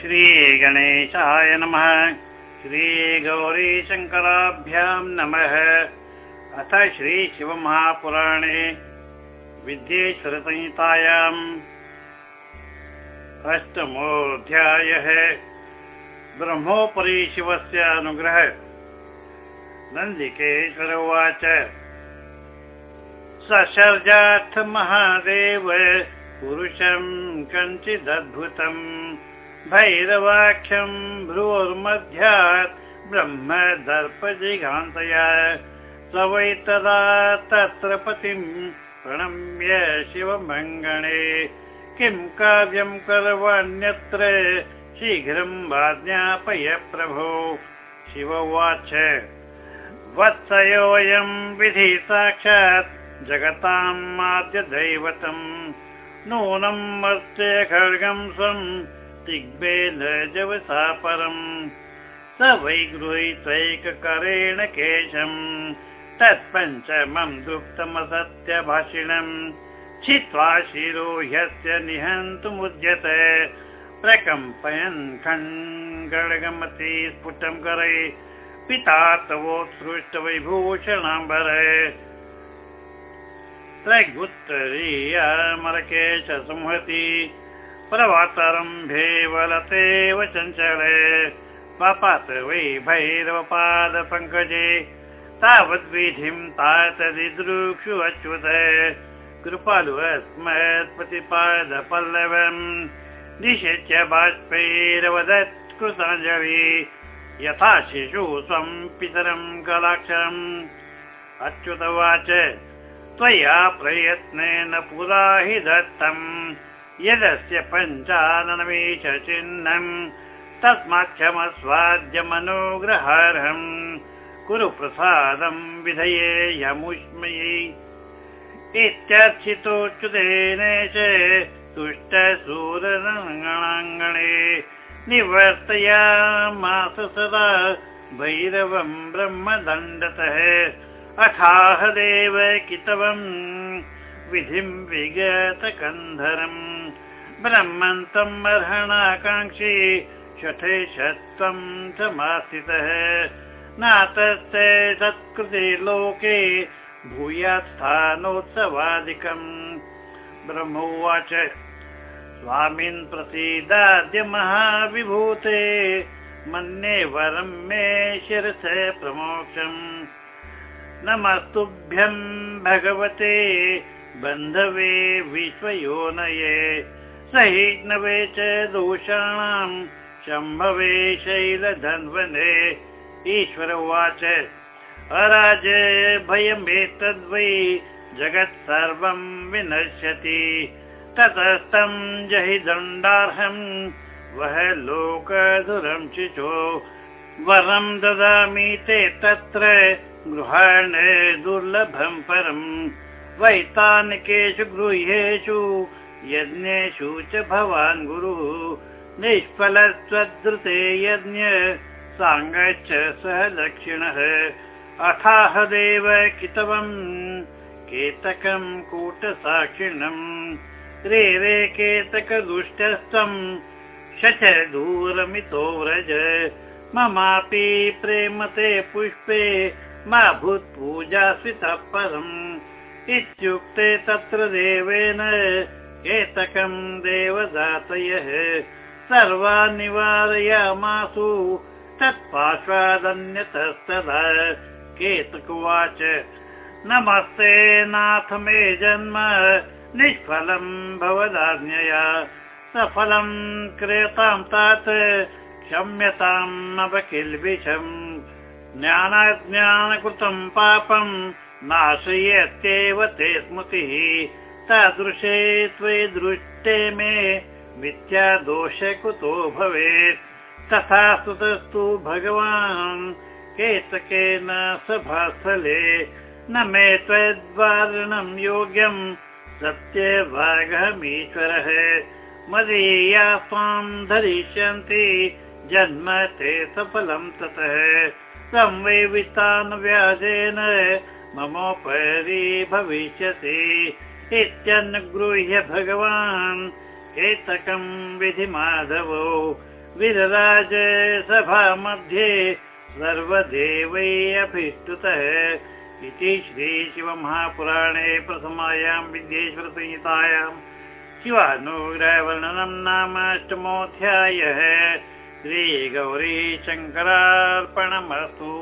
श्रीगणेशाय नमः। श्रीगौरीशङ्कराभ्यां नमः। अथ श्रीशिवमहापुराणे विद्येश्वरसंहितायाम् अष्टमोऽध्यायः। ब्रह्मोपरि शिवस्य अनुग्रह। नन्दिकेश्वर उवाच। महादेव पुरुषं कञ्चिदद्भुतम् भैरवाख्यं भ्रुवोर्मध्यात् ब्रह्म दर्पजिघान्तया स वै तदा तत्र पतिं प्रणम्य शिवमङ्गणे। किं काव्यं करवाण्यत्र शीघ्रं वाज्ञापय प्रभो शिव उवाच। वत्सयोऽयं विधि साक्षात् जगताम् आद्य दैवतम् नूनं मत्स्य खड्गं स्वं जवसा परम् स वै गृहीत्वैककरेण केशम्। तत्पञ्चमं दुःखमसत्यभाषिणम् छित्त्वा शिरो ह्यस्य निहन्तुमुद्यत। प्रकम्पयन् स्फुटं करे पिता तवोत्सृष्ट विभूषणाम्बर त्रैगुत्तरीयमलकेश संहति प्रवातरम्भे वलतेव चञ्चले पापात वै भैरवपादपङ्कजे। तावद्विधिं तातदिदृक्षु अच्युत। कृपालु अस्मत्पतिपादपल्लवम् निषेच्य बाष्पैरवदत् कृताञ्जलि यथा शिशु स्वं पितरं कलाक्षरम् अच्युतवाच त्वया प्रयत्नेन पुरा हि दत्तम् यदस्य पञ्चाननमेष चिह्नम् तस्मात् क्षमस्वाद्यमनुग्रहार्हम् कुरु प्रसादं विधये यमुष्मयि। इत्यर्चितोच्युतेन च तुष्टसूररङ्गणाङ्गणे निवर्तयामास सदा भैरवं ब्रह्मदण्डतः। अथाह देव कितवम् विधिं विगतकन्धरम् ब्रह्मन्तम् अर्हणाकाङ्क्षी शठे शत्वं समास्थितः। नातस्य सत्कृते लोके भूयात् स्थानोत्सवादिकम्। ब्रह्मोवाच स्वामिन् प्रसीदाद्य महाविभूते मन्ये वरं मे शिरस प्रमोक्षम्। नमस्तुभ्यं भगवते बन्धवे विश्वयोनये सहिष्णवे च दोषाणां शम्भवे शैलधन्वने। ईश्वर उवाच अराज भयमेतद्वै जगत् सर्वं विनश्यति। ततस्तं जहि दण्डार्हम् वह लोकधुरं शिशो वरं ददामि ते तत्र गृहाण दुर्लभं परम् वैतानिकेषु गृह्येषु यज्ञेषु च भवान् गुरुः निष्फलस्वदृते यज्ञ साङ्गच्छ सह दक्षिणः। अथाह देव कितवम्? केतकं कूटसाक्षिणम्। रे रे केतकदुष्टस्थम्। शच दूरमितो व्रज। ममापि प्रेमते पुष्पे। मा भूत्पूजास्वितः परम्। इत्युक्ते तत्र देवेन देवदातयः सर्वान् निवारयामासु तत्पार्श्वादन्यतस्तदा। केतकुवाच नमस्ते नाथ मे जन्म निष्फलं भवदाज्ञया। सफलं क्रियतां तात क्षम्यताम् अवकिल्बिषम् ज्ञानाज्ञानकृतं पापं नाशयत्येव ते स्मृतिः तादृशे त्वे दृष्टे मे मिथ्या दोष कुतो भवेत्। तथा सुतस्तु भगवान् केतकेन सभास्थले न मे त्वद्वारणं योग्यं सत्यभागमीश्वरः मदीया त्वां धरिष्यन्ति जन्म ते सफलं ततः। संवेवितान् व्याजेन ममोपरि भविष्यति इत्यनुगृह्य भगवान् केतकं विधिमाधवो। विरराज सभा मध्ये सर्वदेवै अभिष्टुतः इति श्रीशिवमहापुराणे प्रथमायां विद्येश्वरसंहितायां शिवानुग्रहवर्णनं नाम अष्टमोऽध्यायः। श्रीगौरी शङ्करार्पणमस्तु